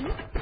மாணவன்